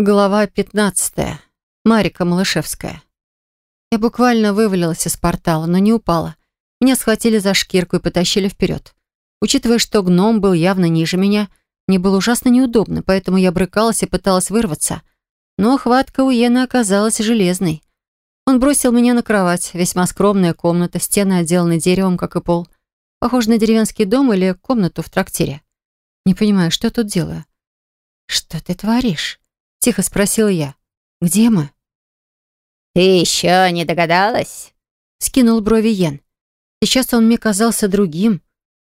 Глава 15. Марика Малышевская. Я буквально вывалилась из портала, но не упала. Меня схватили за шкирку и потащили вперед. Учитывая, что гном был явно ниже меня, мне было ужасно неудобно, поэтому я брыкалась и пыталась вырваться. Но хватка у Йена оказалась железной. Он бросил меня на кровать, весьма скромная комната, стены отделаны деревом, как и пол. Похоже на деревенский дом или комнату в трактире. Не понимаю, что тут делаю. «Что ты творишь?» — тихо спросила я. «Где мы?» «Ты еще не догадалась?» — скинул брови Йен. Сейчас он мне казался другим,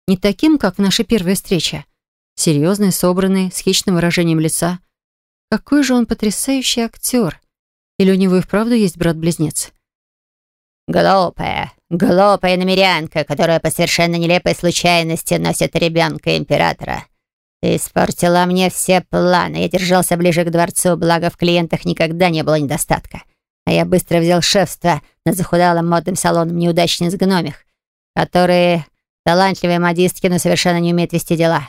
не таким, как в нашей первой встрече. Серьезный, собранный, с хищным выражением лица. Какой же он потрясающий актер. Или у него и вправду есть брат-близнец? «Глупая, глупая намерянка, которая по совершенно нелепой случайности носит ребенка императора. Ты испортила мне все планы. Я держался ближе к дворцу, благо в клиентах никогда не было недостатка. А я быстро взял шефство над захудалым модным салоном неудачниц гномих, которые талантливые модистки, но совершенно не умеют вести дела.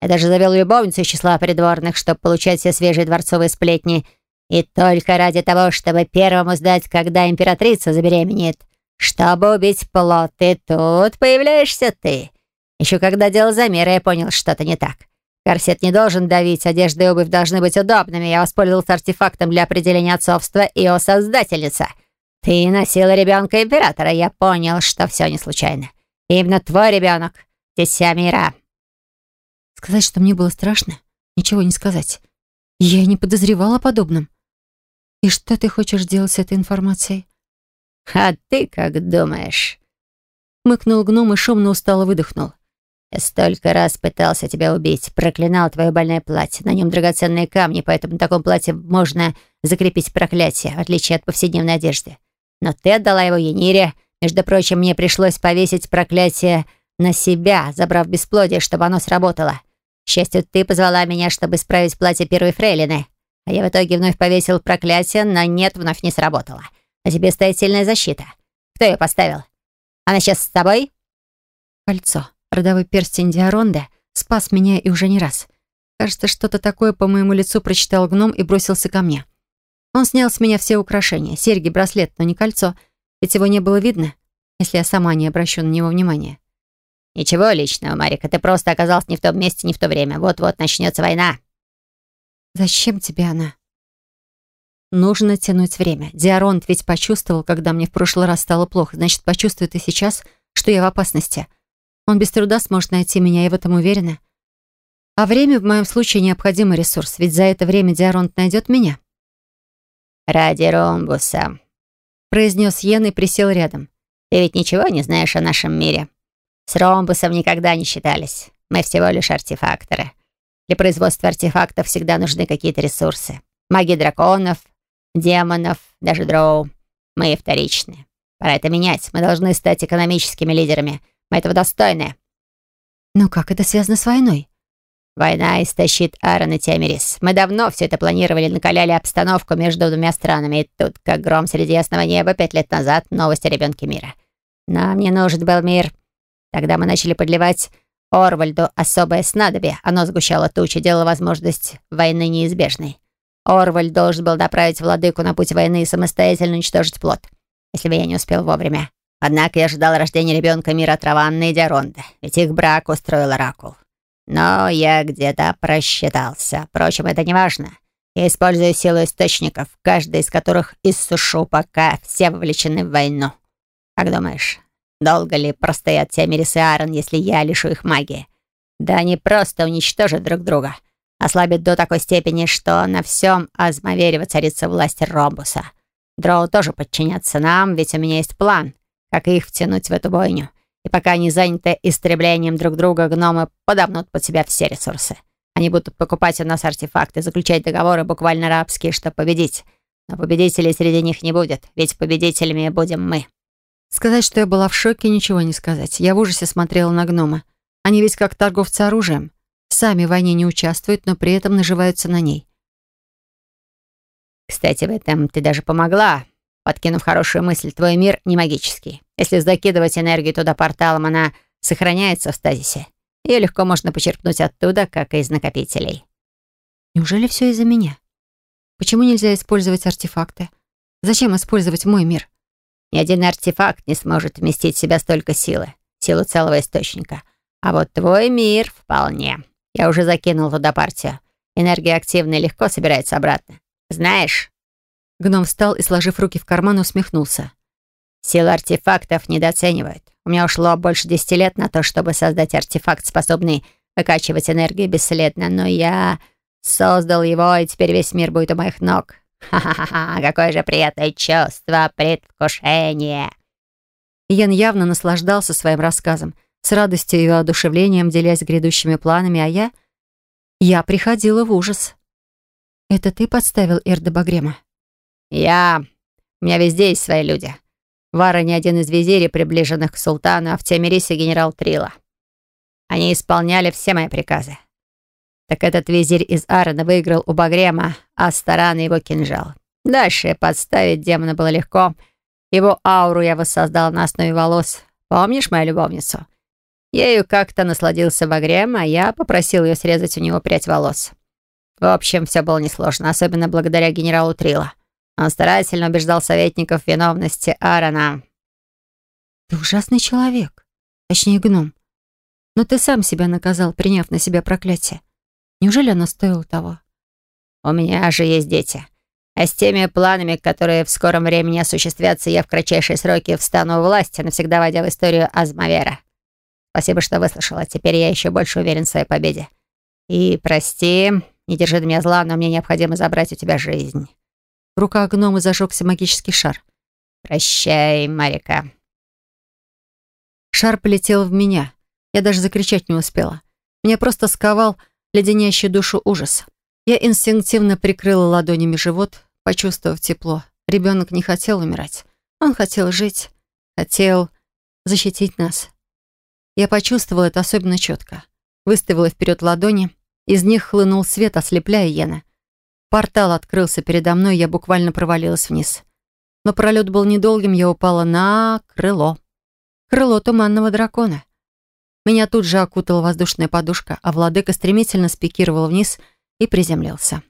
Я даже завел любовницу из числа придворных, чтобы получать все свежие дворцовые сплетни. И только ради того, чтобы первому сдать, когда императрица забеременеет. Чтобы убить плод, и тут появляешься ты. Еще когда делал замеры, я понял, что-то не так. Корсет не должен давить, одежда и обувь должны быть удобными. Я воспользовался артефактом для определения отцовства и его создательница. Ты носила ребенка императора. Я понял, что все не случайно. Именно твой ребенок. Вся мира. Сказать, что мне было страшно? Ничего не сказать. Я не подозревала о подобном. И что ты хочешь делать с этой информацией? А ты как думаешь? Мыкнул гном и шумно устало выдохнул. Я столько раз пытался тебя убить, проклинал твое больное платье. На нем драгоценные камни, поэтому на таком платье можно закрепить проклятие, в отличие от повседневной одежды. Но ты отдала его Енире. Между прочим, мне пришлось повесить проклятие на себя, забрав бесплодие, чтобы оно сработало. К счастью, ты позвала меня, чтобы исправить платье первой фрейлины. А я в итоге вновь повесил проклятие, но нет, вновь не сработало. А тебе стоит сильная защита. Кто ее поставил? Она сейчас с тобой? Кольцо. Родовой перстень Диаронда спас меня и уже не раз. Кажется, что-то такое по моему лицу прочитал гном и бросился ко мне. Он снял с меня все украшения, серьги, браслет, но не кольцо, ведь его не было видно, если я сама не обращу на него внимания. «Ничего личного, Марика, ты просто оказался не в том месте, не в то время. Вот-вот начнется война». «Зачем тебе она?» Нужно тянуть время. Диаронт ведь почувствовал, когда мне в прошлый раз стало плохо, значит, почувствует и сейчас, что я в опасности. Он без труда сможет найти меня, я в этом уверена. А время в моем случае необходимый ресурс, ведь за это время Диаронт найдет меня. «Ради Ромбуса», — произнес Йен и присел рядом. «Ты ведь ничего не знаешь о нашем мире. С Ромбусом никогда не считались. Мы всего лишь артефакторы. Для производства артефактов всегда нужны какие-то ресурсы. Маги драконов, демонов, даже дроу. Мы вторичные. Пора это менять. Мы должны стать экономическими лидерами — мы этого достойны». «Но как это связано с войной?» «Война истощит Аарон и Темерис. Мы давно все это планировали, накаляли обстановку между двумя странами. И тут, как гром среди ясного неба, пять лет назад новость о ребенке мира. Нам не нужен был мир. Тогда мы начали подливать Орвальду особое снадобье. Оно сгущало тучи, делало возможность войны неизбежной. Орвальд должен был направить владыку на путь войны и самостоятельно уничтожить плод, если бы я не успел вовремя. Однако я ждал рождения ребенка мира Траванны и Диаронда, ведь их брак устроил Оракул. Но я где-то просчитался. Впрочем, это не важно. Я использую силу источников, каждый из которых иссушу, пока все вовлечены в войну. Как думаешь, долго ли простоят Темерис и Аарон, если я лишу их магии? Да они просто уничтожат друг друга. Ослабят до такой степени, что на всем Азмавере воцарится власть Ромбуса. Дроу тоже подчинятся нам, ведь у меня есть план, как их втянуть в эту бойню. И пока они заняты истреблением друг друга, гномы подомнут под себя все ресурсы. Они будут покупать у нас артефакты, заключать договоры буквально рабские, чтобы победить. Но победителей среди них не будет, ведь победителями будем мы. Сказать, что я была в шоке, ничего не сказать. Я в ужасе смотрела на гнома. Они ведь как торговцы оружием. Сами в войне не участвуют, но при этом наживаются на ней. «Кстати, в этом ты даже помогла, подкинув хорошую мысль. Твой мир не магический. Если закидывать энергию туда порталом, она сохраняется в стазисе. Ее легко можно почерпнуть оттуда, как и из накопителей. Неужели все из-за меня? Почему нельзя использовать артефакты? Зачем использовать мой мир? Ни один артефакт не сможет вместить в себя столько силы, силу целого источника. А вот твой мир вполне. Я уже закинул туда партию. Энергия активная легко собирается обратно. Знаешь? Гном встал и, сложив руки в карман, усмехнулся. Силу артефактов недооценивают. У меня ушло больше десяти лет на то, чтобы создать артефакт, способный выкачивать энергию бесследно, но я создал его, и теперь весь мир будет у моих ног. Ха-ха-ха, какое же приятное чувство, предвкушение!» Ян явно наслаждался своим рассказом, с радостью и воодушевлением делясь грядущими планами, а я... Я приходила в ужас. «Это ты подставил Эрда Багрема?» «Я... У меня везде есть свои люди. Вара не один из визирей, приближенных к султану, а в Темирисе генерал Трила. Они исполняли все мои приказы. Так этот визирь из Аарона выиграл у Багрема, а Старана его кинжал. Дальше подставить демона было легко. Его ауру я воссоздал на основе волос. Помнишь мою любовницу? Ею как-то насладился Багрем, а я попросил ее срезать у него прядь волос. В общем, все было несложно, особенно благодаря генералу Трила. Он старательно убеждал советников в виновности Аарона. «Ты ужасный человек. Точнее, гном. Но ты сам себя наказал, приняв на себя проклятие. Неужели оно стоило того? У меня же есть дети. А с теми планами, которые в скором времени осуществятся, я в кратчайшие сроки встану у власти, навсегда войдя в историю Азмавера. Спасибо, что выслушала. Теперь я еще больше уверен в своей победе. И прости, не держи до меня зла, но мне необходимо забрать у тебя жизнь. В руках гнома зажегся магический шар. Прощай, Марика. Шар полетел в меня. Я даже закричать не успела. Меня просто сковал леденящий душу ужас. Я инстинктивно прикрыла ладонями живот, почувствовав тепло. Ребенок не хотел умирать. Он хотел жить, хотел защитить нас. Я почувствовала это особенно четко. Выставила вперед ладони, из них хлынул свет, ослепляя Йена. Портал открылся передо мной, я буквально провалилась вниз. Но пролет был недолгим, я упала на крыло. Крыло туманного дракона. Меня тут же окутала воздушная подушка, а владыка стремительно спикировал вниз и приземлился.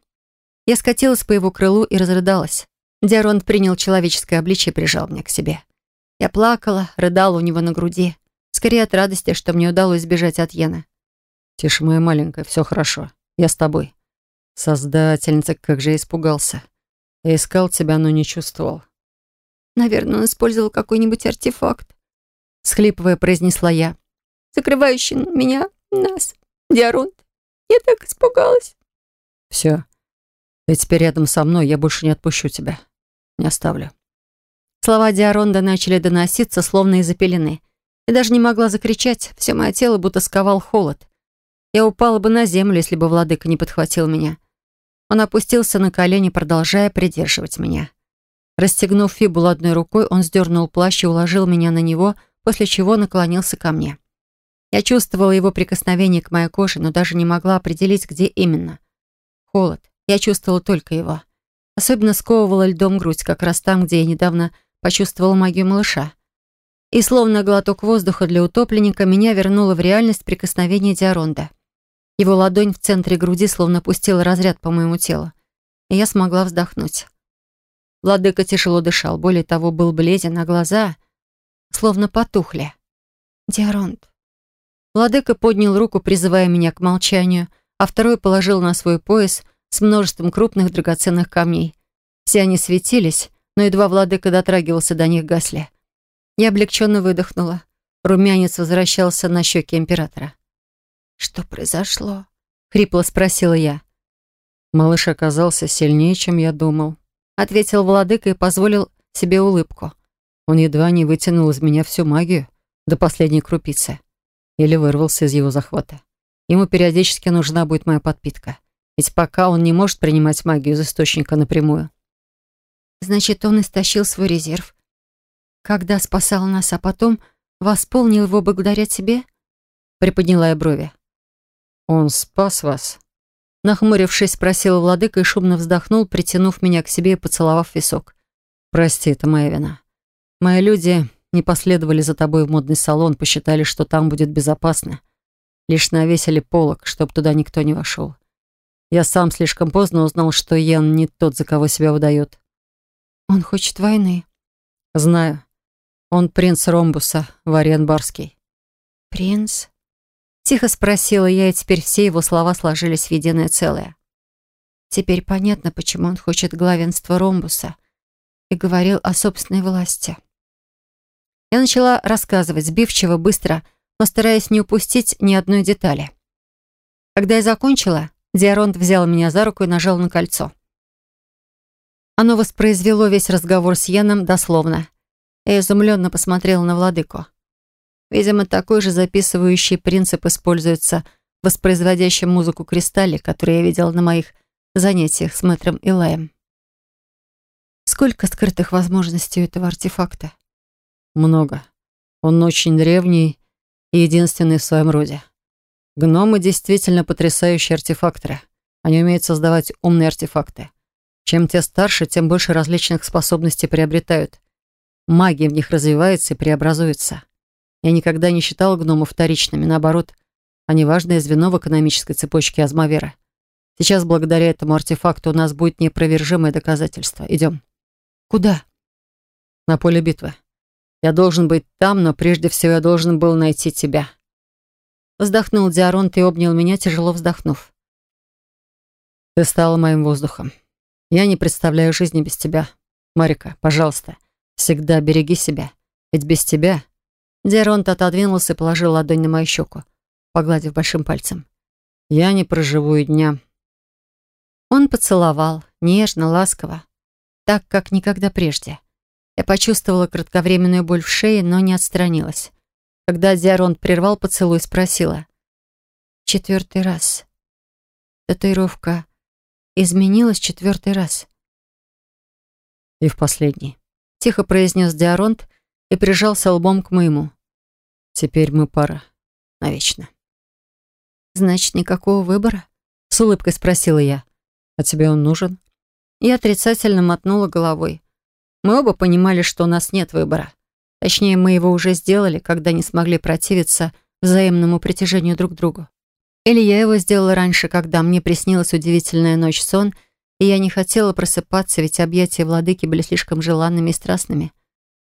Я скатилась по его крылу и разрыдалась. Диаронт принял человеческое обличие и прижал меня к себе. Я плакала, рыдала у него на груди. Скорее от радости, что мне удалось сбежать от Йена. «Тише, моя маленькая, все хорошо. Я с тобой». «Создательница, как же я испугался. Я искал тебя, но не чувствовал». «Наверное, он использовал какой-нибудь артефакт», — схлипывая, произнесла я закрывающий меня, нас, Диаронт. Я так испугалась. Все. Ты теперь рядом со мной, я больше не отпущу тебя. Не оставлю. Слова Диаронда начали доноситься, словно из-за пелены. Я даже не могла закричать, все мое тело будто сковал холод. Я упала бы на землю, если бы владыка не подхватил меня. Он опустился на колени, продолжая придерживать меня. Расстегнув фибулу одной рукой, он сдернул плащ и уложил меня на него, после чего наклонился ко мне. Я чувствовала его прикосновение к моей коже, но даже не могла определить, где именно. Холод. Я чувствовала только его. Особенно сковывала льдом грудь, как раз там, где я недавно почувствовала магию малыша. И словно глоток воздуха для утопленника меня вернуло в реальность прикосновения Диаронда. Его ладонь в центре груди словно пустила разряд по моему телу. И я смогла вздохнуть. Владыка тяжело дышал, более того, был бледен, а глаза словно потухли. «Диаронд, Владыка поднял руку, призывая меня к молчанию, а второй положил на свой пояс с множеством крупных драгоценных камней. Все они светились, но едва владыка дотрагивался до них, гасли. Я облегченно выдохнула. Румянец возвращался на щеки императора. «Что произошло?» — хрипло спросила я. «Малыш оказался сильнее, чем я думал», — ответил владыка и позволил себе улыбку. Он едва не вытянул из меня всю магию до последней крупицы или вырвался из его захвата. Ему периодически нужна будет моя подпитка. Ведь пока он не может принимать магию из источника напрямую. Значит, он истощил свой резерв. Когда спасал нас, а потом восполнил его благодаря тебе? Приподняла я брови. Он спас вас? Нахмурившись, спросил владыка и шумно вздохнул, притянув меня к себе и поцеловав висок. Прости, это моя вина. Мои люди не последовали за тобой в модный салон, посчитали, что там будет безопасно. Лишь навесили полок, чтоб туда никто не вошел. Я сам слишком поздно узнал, что Йен не тот, за кого себя выдает. Он хочет войны. Знаю. Он принц Ромбуса, Вариан Барский. Принц? Тихо спросила я, и теперь все его слова сложились в единое целое. Теперь понятно, почему он хочет главенства Ромбуса и говорил о собственной власти. Я начала рассказывать сбивчиво, быстро, но стараясь не упустить ни одной детали. Когда я закончила, Диаронт взял меня за руку и нажал на кольцо. Оно воспроизвело весь разговор с Яном дословно. Я изумленно посмотрела на владыку. Видимо, такой же записывающий принцип используется в воспроизводящем музыку кристалле, который я видела на моих занятиях с мэтром Илаем. Сколько скрытых возможностей у этого артефакта? Много. Он очень древний и единственный в своем роде. Гномы действительно потрясающие артефакторы. Они умеют создавать умные артефакты. Чем те старше, тем больше различных способностей приобретают. Магия в них развивается и преобразуется. Я никогда не считал гномов вторичными, наоборот, они важное звено в экономической цепочке Азмавера. Сейчас, благодаря этому артефакту, у нас будет неопровержимое доказательство. Идем. Куда? На поле битвы. Я должен быть там, но прежде всего я должен был найти тебя. Вздохнул Диаронт и обнял меня, тяжело вздохнув. Ты стала моим воздухом. Я не представляю жизни без тебя. Марика, пожалуйста, всегда береги себя. Ведь без тебя... Диаронт отодвинулся и положил ладонь на мою щеку, погладив большим пальцем. Я не проживу и дня. Он поцеловал, нежно, ласково, так, как никогда прежде. Я почувствовала кратковременную боль в шее, но не отстранилась. Когда Диаронт прервал поцелуй, спросила. «Четвертый раз. Татуировка изменилась четвертый раз». «И в последний», — тихо произнес Диаронт и прижался лбом к моему. «Теперь мы пара. Навечно». «Значит, никакого выбора?» — с улыбкой спросила я. «А тебе он нужен?» Я отрицательно мотнула головой. Мы оба понимали, что у нас нет выбора. Точнее, мы его уже сделали, когда не смогли противиться взаимному притяжению друг к другу. Или я его сделала раньше, когда мне приснилась удивительная ночь сон, и я не хотела просыпаться, ведь объятия владыки были слишком желанными и страстными.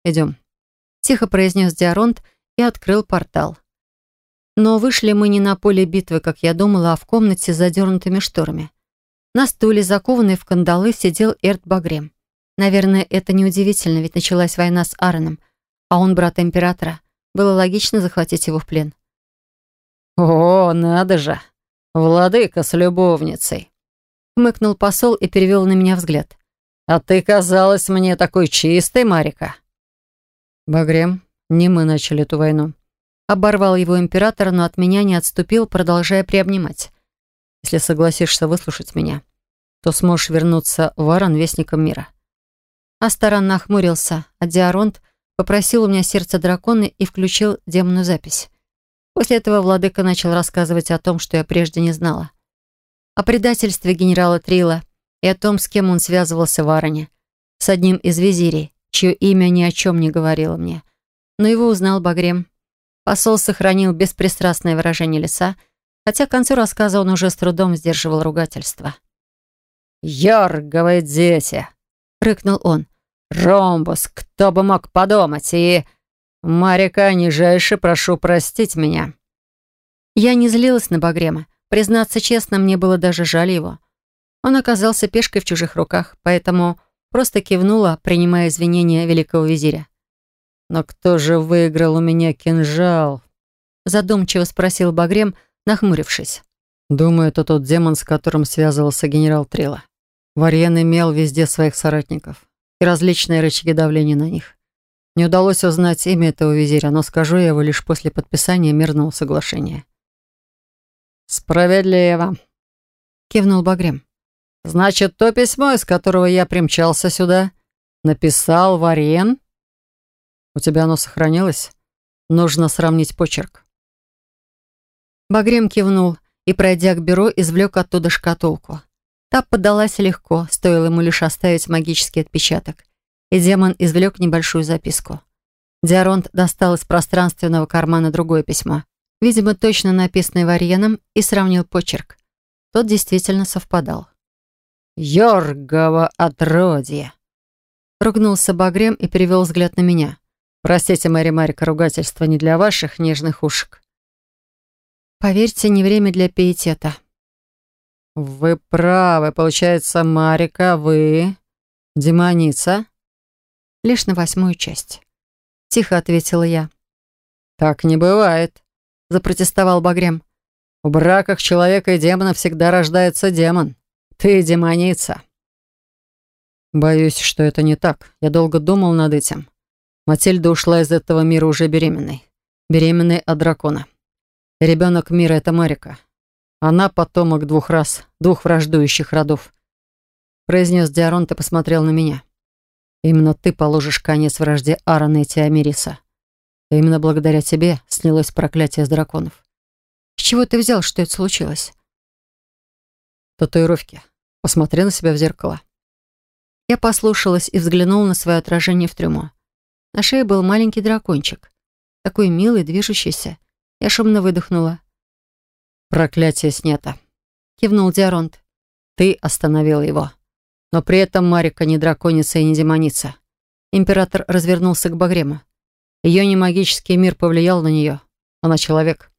«Идем», — тихо произнес Диаронт и открыл портал. Но вышли мы не на поле битвы, как я думала, а в комнате с задернутыми шторами. На стуле, закованный в кандалы, сидел Эрт Багрем. Наверное, это неудивительно, ведь началась война с Аароном — а он брат императора. Было логично захватить его в плен. «О, надо же! Владыка с любовницей!» Хмыкнул посол и перевел на меня взгляд. «А ты казалась мне такой чистой, Марика!» «Багрем, не мы начали эту войну». Оборвал его император, но от меня не отступил, продолжая приобнимать. «Если согласишься выслушать меня, то сможешь вернуться в Аран Вестником Мира». Астаран нахмурился, а Диаронт — попросил у меня сердце дракона и включил демону запись. После этого владыка начал рассказывать о том, что я прежде не знала. О предательстве генерала Трила и о том, с кем он связывался в Ароне. С одним из визирей, чье имя ни о чем не говорило мне. Но его узнал Багрем. Посол сохранил беспристрастное выражение лица, хотя к концу рассказа он уже с трудом сдерживал ругательство. «Ярговые дети!» — рыкнул он. «Ромбус, кто бы мог подумать, и... Марика, нижайше прошу простить меня». Я не злилась на Багрема. Признаться честно, мне было даже жаль его. Он оказался пешкой в чужих руках, поэтому просто кивнула, принимая извинения великого визиря. «Но кто же выиграл у меня кинжал?» Задумчиво спросил Багрем, нахмурившись. «Думаю, это тот демон, с которым связывался генерал Трила. Варьен имел везде своих соратников и различные рычаги давления на них. Не удалось узнать имя этого визиря, но скажу я его лишь после подписания мирного соглашения. «Справедливо», — кивнул Багрем. «Значит, то письмо, из которого я примчался сюда, написал Варен? У тебя оно сохранилось? Нужно сравнить почерк». Багрем кивнул и, пройдя к бюро, извлек оттуда шкатулку. Та поддалась легко, стоило ему лишь оставить магический отпечаток. И демон извлек небольшую записку. Диаронт достал из пространственного кармана другое письмо, видимо, точно написанное Варьеном, и сравнил почерк. Тот действительно совпадал. «Йоргово отродье!» Ругнулся Багрем и перевел взгляд на меня. «Простите, Мэри Марика, ругательство не для ваших нежных ушек». «Поверьте, не время для пиетета». «Вы правы. Получается, Марика, вы... демоница?» «Лишь на восьмую часть», — тихо ответила я. «Так не бывает», — запротестовал Багрем. «В браках человека и демона всегда рождается демон. Ты демоница». Боюсь, что это не так. Я долго думал над этим. Матильда ушла из этого мира уже беременной. Беременной от дракона. Ребенок мира — это Марика. Она потомок двух рас, двух враждующих родов. Произнес Диаронт и посмотрел на меня. Именно ты положишь конец вражде Аарона и Тиамириса. И именно благодаря тебе снялось проклятие с драконов. С чего ты взял, что это случилось? Татуировки. Посмотри на себя в зеркало. Я послушалась и взглянула на свое отражение в трюмо. На шее был маленький дракончик. Такой милый, движущийся. Я шумно выдохнула. «Проклятие снято», — кивнул Диаронт. «Ты остановил его. Но при этом Марика не драконица и не демоница». Император развернулся к Багрему. Ее немагический мир повлиял на нее. Она человек.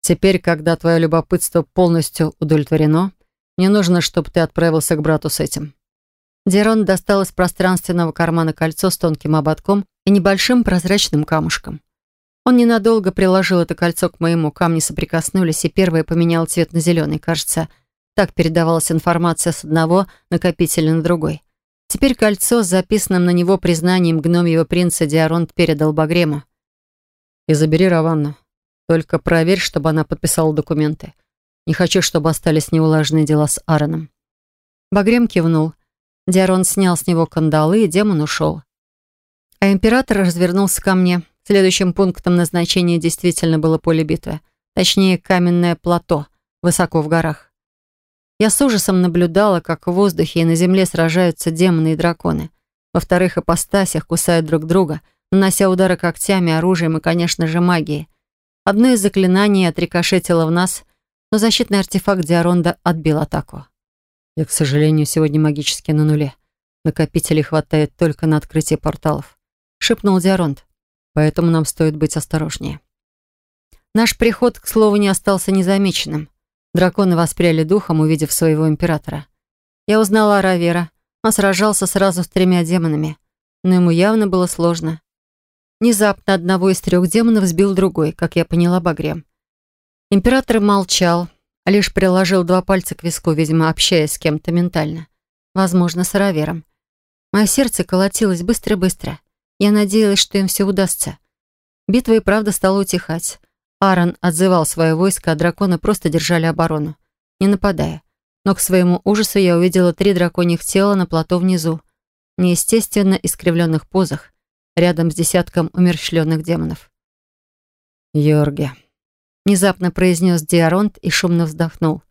Теперь, когда твое любопытство полностью удовлетворено, мне нужно, чтобы ты отправился к брату с этим». Дерон достал из пространственного кармана кольцо с тонким ободком и небольшим прозрачным камушком. Он ненадолго приложил это кольцо к моему, камни соприкоснулись, и первое поменял цвет на зеленый. Кажется, так передавалась информация с одного накопителя на другой. Теперь кольцо с записанным на него признанием гномьего принца Диаронт передал Багрему. «И забери Раванну. Только проверь, чтобы она подписала документы. Не хочу, чтобы остались неулаженные дела с Аароном». Багрем кивнул. Диарон снял с него кандалы, и демон ушел. А император развернулся ко мне. Следующим пунктом назначения действительно было поле битвы. Точнее, каменное плато, высоко в горах. Я с ужасом наблюдала, как в воздухе и на земле сражаются демоны и драконы. Во вторых ипостасях кусают друг друга, нанося удары когтями, оружием и, конечно же, магией. Одно из заклинаний отрикошетило в нас, но защитный артефакт Диаронда отбил атаку. Я, к сожалению, сегодня магически на нуле. Накопителей хватает только на открытие порталов. Шепнул Диаронд поэтому нам стоит быть осторожнее. Наш приход, к слову, не остался незамеченным. Драконы воспряли духом, увидев своего императора. Я узнала Равера. Он сражался сразу с тремя демонами, но ему явно было сложно. Внезапно одного из трех демонов сбил другой, как я поняла Багрем. Император молчал, а лишь приложил два пальца к виску, видимо, общаясь с кем-то ментально. Возможно, с Равером. Мое сердце колотилось быстро-быстро. Я надеялась, что им все удастся. Битва и правда стала утихать. Аарон отзывал свое войско, а драконы просто держали оборону, не нападая. Но к своему ужасу я увидела три драконьих тела на плато внизу, неестественно искривленных позах, рядом с десятком умерщвленных демонов. «Йорге», — внезапно произнес Диаронт и шумно вздохнул.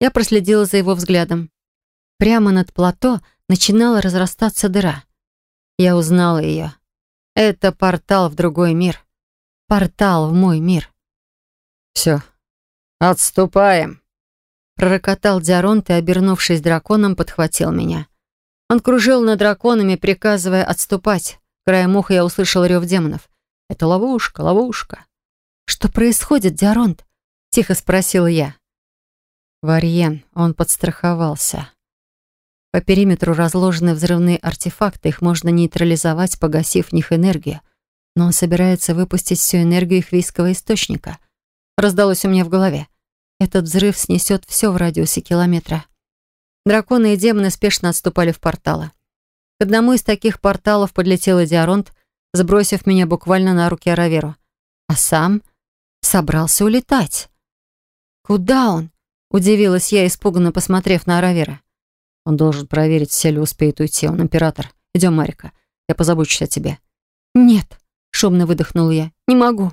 Я проследила за его взглядом. Прямо над плато начинала разрастаться дыра. Я узнала ее. Это портал в другой мир. Портал в мой мир. «Все, отступаем!» Пророкотал Диаронт и, обернувшись драконом, подхватил меня. Он кружил над драконами, приказывая отступать. Краем уха я услышал рев демонов. «Это ловушка, ловушка!» «Что происходит, Диаронт?» — тихо спросила я. Варьен, он подстраховался. По периметру разложены взрывные артефакты, их можно нейтрализовать, погасив в них энергию. Но он собирается выпустить всю энергию их вийского источника. Раздалось у меня в голове. Этот взрыв снесет все в радиусе километра. Драконы и демоны спешно отступали в порталы. К одному из таких порталов подлетел Диаронт, сбросив меня буквально на руки Араверу. А сам собрался улетать. «Куда он?» — удивилась я, испуганно посмотрев на Аравера. Он должен проверить, все ли успеет уйти. Он император. Идем, Марика. Я позабочусь о тебе». «Нет», — шумно выдохнул я. «Не могу».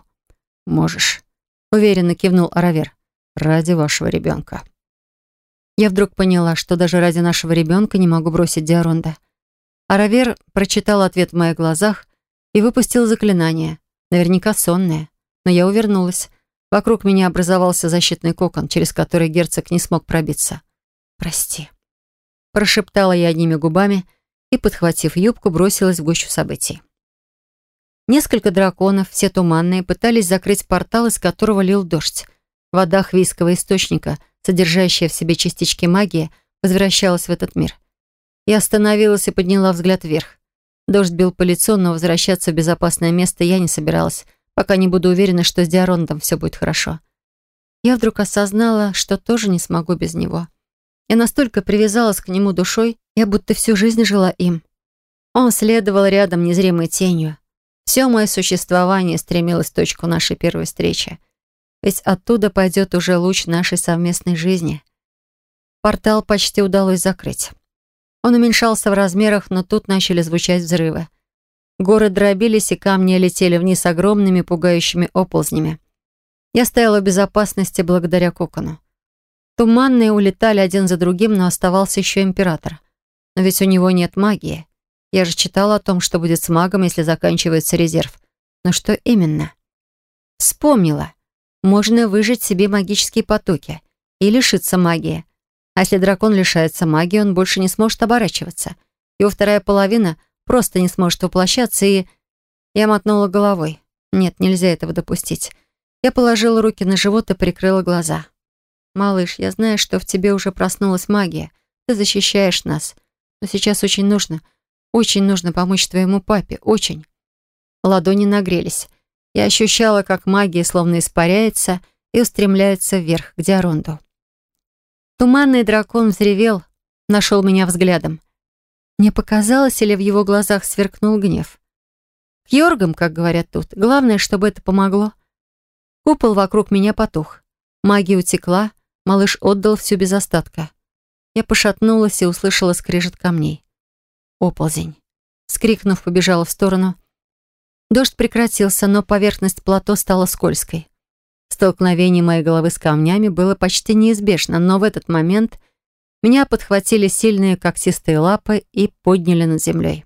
«Можешь», — уверенно кивнул Аравер. «Ради вашего ребенка». Я вдруг поняла, что даже ради нашего ребенка не могу бросить Диаронда. Аравер прочитал ответ в моих глазах и выпустил заклинание. Наверняка сонное. Но я увернулась. Вокруг меня образовался защитный кокон, через который герцог не смог пробиться. «Прости», — прошептала я одними губами и, подхватив юбку, бросилась в гущу событий. Несколько драконов, все туманные, пытались закрыть портал, из которого лил дождь. Вода хвийского источника, содержащая в себе частички магии, возвращалась в этот мир. Я остановилась и подняла взгляд вверх. Дождь бил по лицу, но возвращаться в безопасное место я не собиралась, пока не буду уверена, что с Диарондом все будет хорошо. Я вдруг осознала, что тоже не смогу без него. Я настолько привязалась к нему душой, я будто всю жизнь жила им. Он следовал рядом незримой тенью. Все мое существование стремилось в точку нашей первой встречи. Ведь оттуда пойдет уже луч нашей совместной жизни. Портал почти удалось закрыть. Он уменьшался в размерах, но тут начали звучать взрывы. Горы дробились, и камни летели вниз огромными пугающими оползнями. Я стояла в безопасности благодаря кокону. Туманные улетали один за другим, но оставался еще император. Но ведь у него нет магии. Я же читала о том, что будет с магом, если заканчивается резерв. Но что именно? Вспомнила. Можно выжить себе магические потоки и лишиться магии. А если дракон лишается магии, он больше не сможет оборачиваться. Его вторая половина просто не сможет воплощаться, и... Я мотнула головой. Нет, нельзя этого допустить. Я положила руки на живот и прикрыла глаза. «Малыш, я знаю, что в тебе уже проснулась магия. Ты защищаешь нас. Но сейчас очень нужно, очень нужно помочь твоему папе. Очень». Ладони нагрелись. Я ощущала, как магия словно испаряется и устремляется вверх, к Диаронду. Туманный дракон взревел, нашел меня взглядом. Мне показалось, или в его глазах сверкнул гнев. К Йоргам, как говорят тут, главное, чтобы это помогло. Купол вокруг меня потух. Магия утекла, малыш отдал всю без остатка. Я пошатнулась и услышала скрежет камней. Оползень. Скрикнув, побежала в сторону. Дождь прекратился, но поверхность плато стала скользкой. Столкновение моей головы с камнями было почти неизбежно, но в этот момент меня подхватили сильные когтистые лапы и подняли над землей.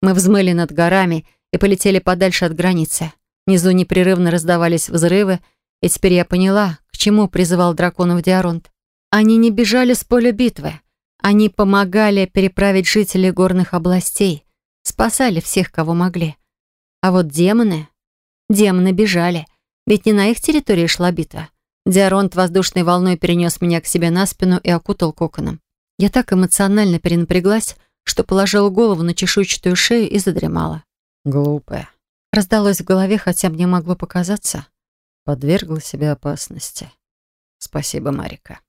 Мы взмыли над горами и полетели подальше от границы. Внизу непрерывно раздавались взрывы, и теперь я поняла, к чему призывал драконов Диаронт. Они не бежали с поля битвы. Они помогали переправить жителей горных областей, спасали всех, кого могли. А вот демоны... Демоны бежали — ведь не на их территории шла битва. Диаронт воздушной волной перенес меня к себе на спину и окутал коконом. Я так эмоционально перенапряглась, что положила голову на чешуйчатую шею и задремала. «Глупая». Раздалось в голове, хотя мне могло показаться. Подвергла себя опасности. Спасибо, Марика.